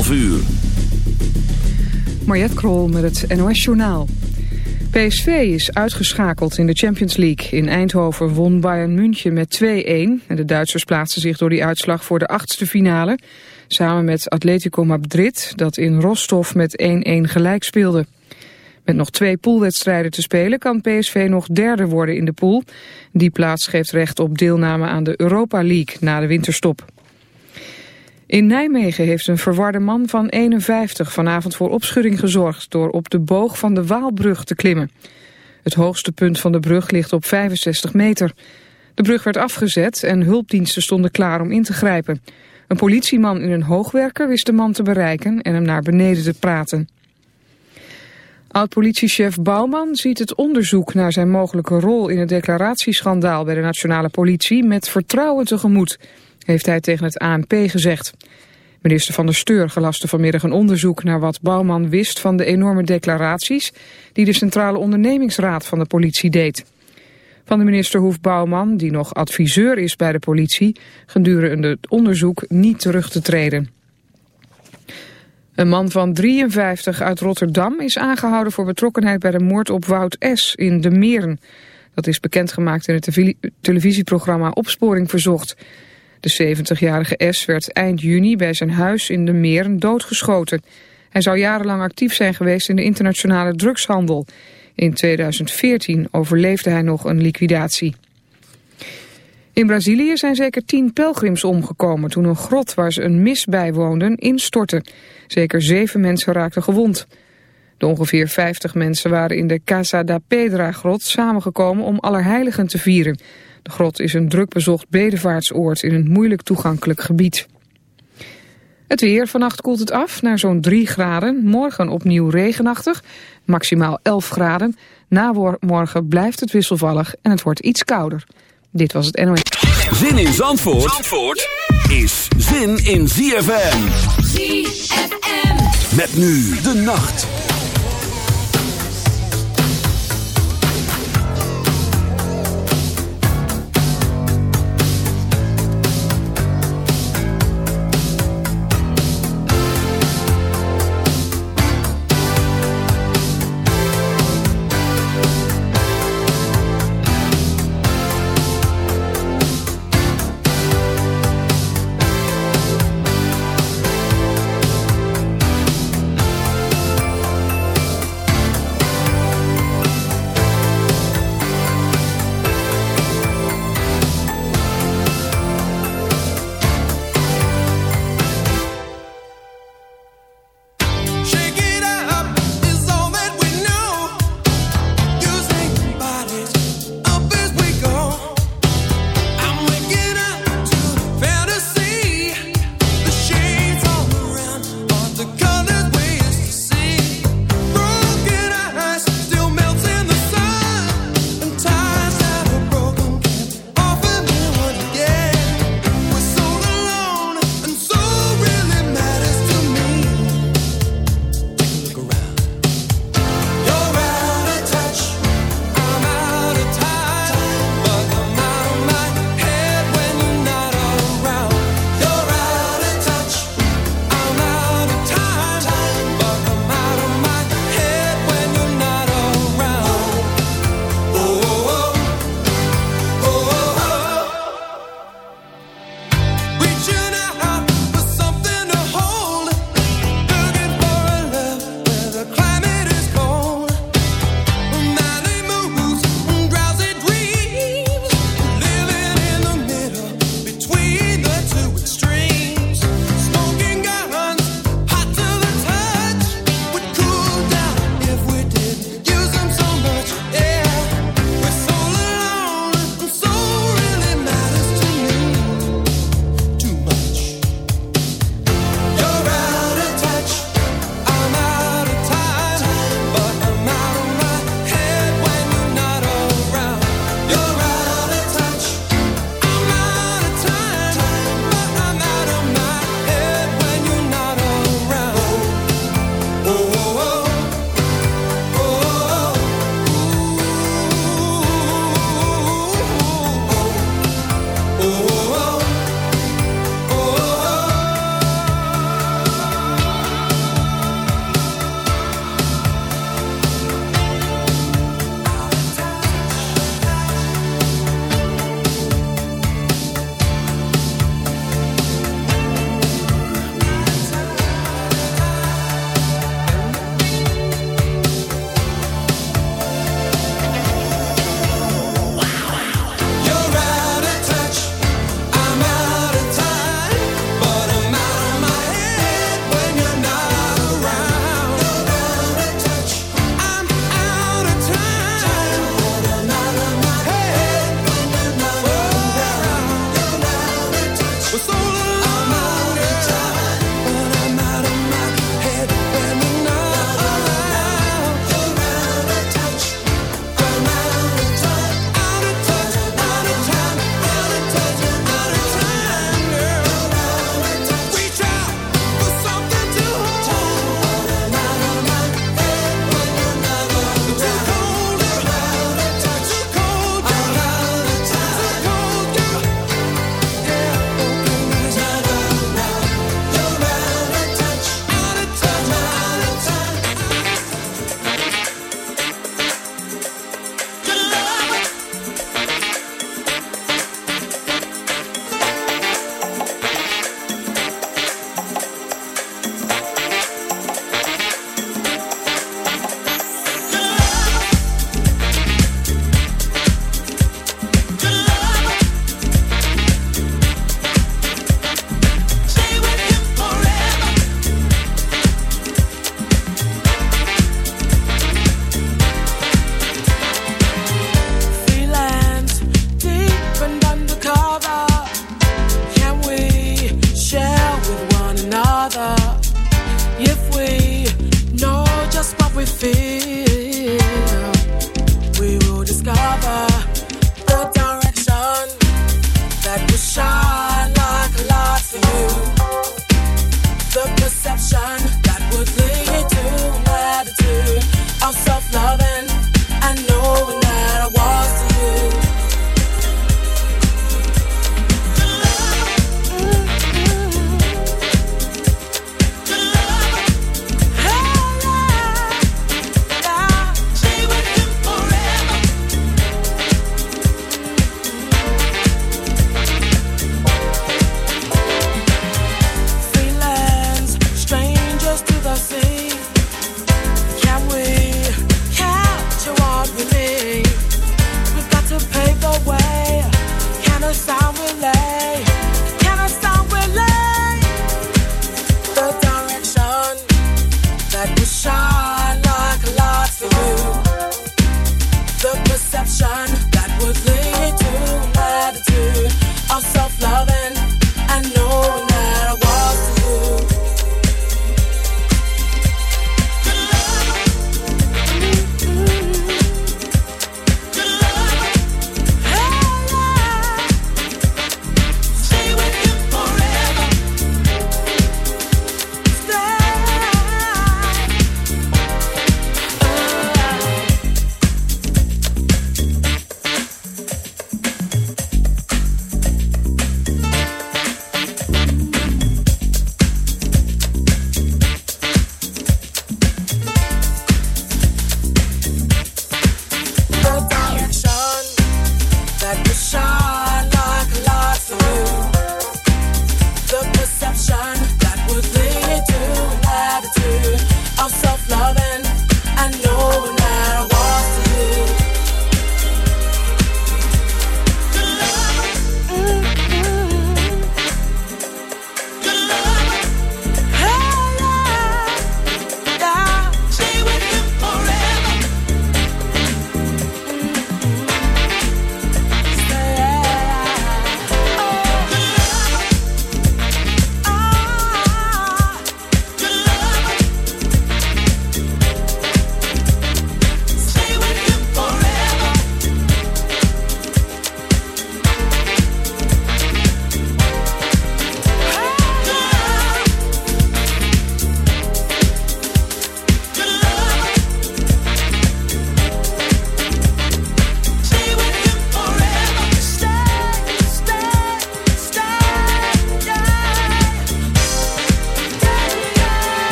11 uur. Krol met het NOS Journaal. PSV is uitgeschakeld in de Champions League. In Eindhoven won Bayern München met 2-1. En de Duitsers plaatsten zich door die uitslag voor de achtste finale. Samen met Atletico Madrid, dat in Rostov met 1-1 gelijk speelde. Met nog twee poolwedstrijden te spelen kan PSV nog derde worden in de pool. Die plaats geeft recht op deelname aan de Europa League na de winterstop. In Nijmegen heeft een verwarde man van 51 vanavond voor opschudding gezorgd... door op de boog van de Waalbrug te klimmen. Het hoogste punt van de brug ligt op 65 meter. De brug werd afgezet en hulpdiensten stonden klaar om in te grijpen. Een politieman in een hoogwerker wist de man te bereiken en hem naar beneden te praten. Oud-politiechef Bouwman ziet het onderzoek naar zijn mogelijke rol in het declaratieschandaal bij de nationale politie met vertrouwen tegemoet heeft hij tegen het ANP gezegd. Minister van der Steur gelaste vanmiddag een onderzoek naar wat Bouwman wist van de enorme declaraties die de Centrale Ondernemingsraad van de politie deed. Van de minister hoeft Bouwman, die nog adviseur is bij de politie, gedurende het onderzoek niet terug te treden. Een man van 53 uit Rotterdam is aangehouden voor betrokkenheid bij de moord op Wout S. in De Meren. Dat is bekendgemaakt in het televisieprogramma Opsporing Verzocht. De 70-jarige S werd eind juni bij zijn huis in de Meren doodgeschoten. Hij zou jarenlang actief zijn geweest in de internationale drugshandel. In 2014 overleefde hij nog een liquidatie. In Brazilië zijn zeker tien pelgrims omgekomen toen een grot waar ze een mis bijwoonden instortte. Zeker zeven mensen raakten gewond. De ongeveer 50 mensen waren in de Casa da Pedra grot samengekomen om Allerheiligen te vieren. De grot is een druk bezocht bedevaartsoord in een moeilijk toegankelijk gebied. Het weer, vannacht koelt het af naar zo'n 3 graden. Morgen opnieuw regenachtig, maximaal 11 graden. Na morgen blijft het wisselvallig en het wordt iets kouder. Dit was het NOS. Zin in Zandvoort, Zandvoort is zin in ZFM. ZFM. Met nu de nacht.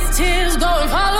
These tears go and fall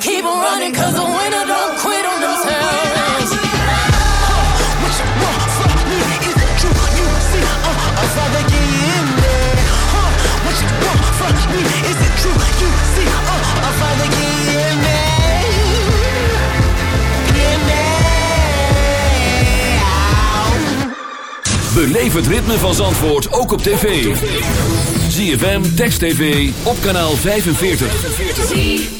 keep on running 'cause the winner don't quit on themselves. What you want from me? Is it true? You see, uh, a father in there. Huh? What you want from me? Is it true? You see, uh, a father in there. In there. Beleef het ritme van Zandvoort ook op tv. ZFM, Text TV, op kanaal 45.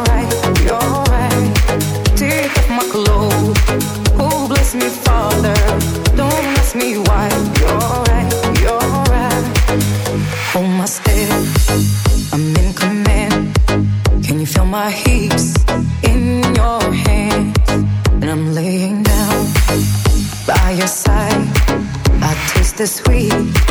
I taste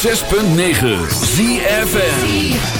106.9 ZFN